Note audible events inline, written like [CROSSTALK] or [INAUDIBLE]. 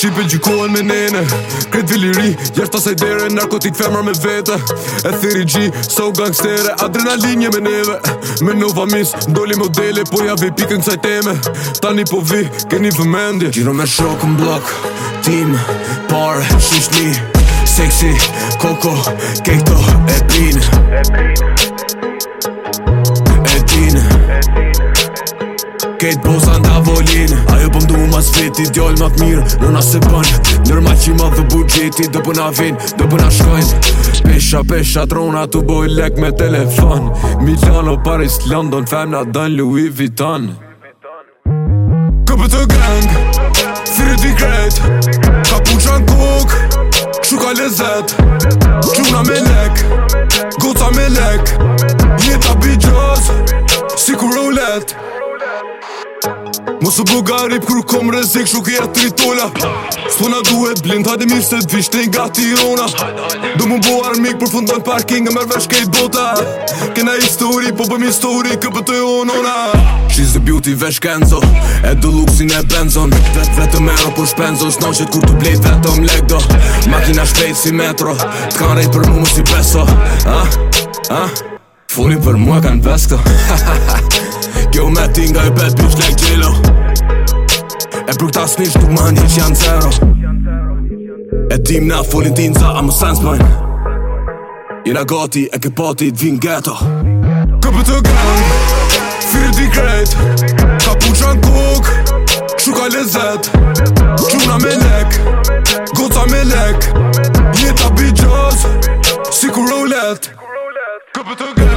Shqipe gjikohen me nene Kret viliri, jashtë asaj dere Narkotik femër me vete E thiri gji, so gangstere Adrenalinje me neve Me nova mis, ndoli modele Po ja vi pikën kësaj teme Tani po vi, keni vëmendje Gjiro me shokë në blok, tim Pare, shushni, seksi Koko, kekto, e pi Kejt bosa në tavolinë Ajo pëmdu po ma sveti Djallë ma të mirë Në se ban Nërma që ma dhe budgeti Dë përna vinë Dë përna shkojnë Pesha, pesha, trona Tu boj lek me telefon Milano, Paris, London Femna, Dan, Louis Vuitton Këpë të gang Firë t'i krejt Kapuqa në kok Shuka lezet Quna me lek Goca me lek Jeta bi gjoz Si ku roulette Osu bu garip kur kom rezik shu i atri tolla Sto na duhet blind hajde mirë se dvishtin ga ti Do mu bo armik për fundon parking e mërvesh kejt bota Kena histori po bëm histori kë pëtë jo nona She's the beauty vesh kanzo. E do luksin e benzon Vet vetë me ro për shpenzo Sno që t'u blit vetëm om legdo Makina shpejt si metro T'kan rejt për mu mu si beso Ha? Ah, ah. Ha? Funi për mua kan vesh Ha [LAUGHS] Kjo me ti nga i bet bitch like Jello E për këta snitch nuk ma një që janë zero E tim na folin ti nëza a më sense mojnë Jena gati e ke pati t'vin ghetto Këpë të gang, firë di krejt Kapuqa në kuk, shuka lezet Quna me lek, goca me lek Jeta bi gjoz, si ku roulette Këpë të gang